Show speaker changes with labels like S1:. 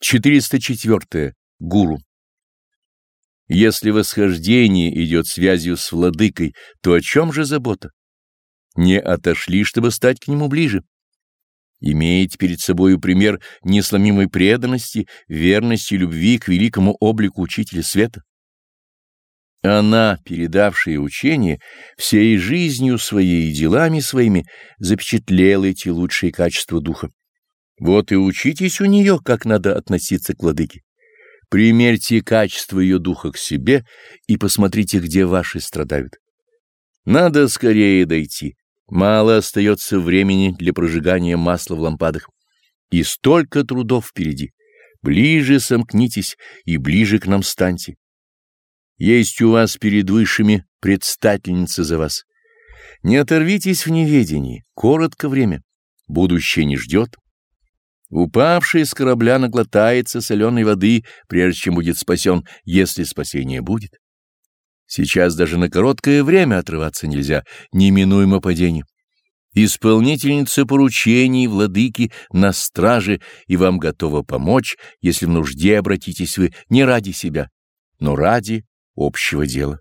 S1: 404. Гуру. Если восхождение идет связью с владыкой, то о чем же забота? Не отошли, чтобы стать к нему ближе. Имеете перед собою пример несломимой преданности, верности и любви к великому облику Учителя Света. Она, передавшая учение, всей жизнью своей и делами своими запечатлела эти лучшие качества духа. Вот и учитесь у нее, как надо относиться к владыке. Примерьте качество ее духа к себе и посмотрите, где ваши страдают. Надо скорее дойти. Мало остается времени для прожигания масла в лампадах. И столько трудов впереди. Ближе сомкнитесь и ближе к нам станьте. Есть у вас перед высшими предстательница за вас. Не оторвитесь в неведении, коротко время. Будущее не ждет. Упавший с корабля наглотается соленой воды, прежде чем будет спасен, если спасение будет. Сейчас даже на короткое время отрываться нельзя, неминуемо падение. Исполнительница поручений владыки на страже и вам готова помочь, если в нужде обратитесь вы не ради себя, но ради общего дела.